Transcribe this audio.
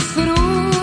disfruto.